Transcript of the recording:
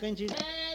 大的根。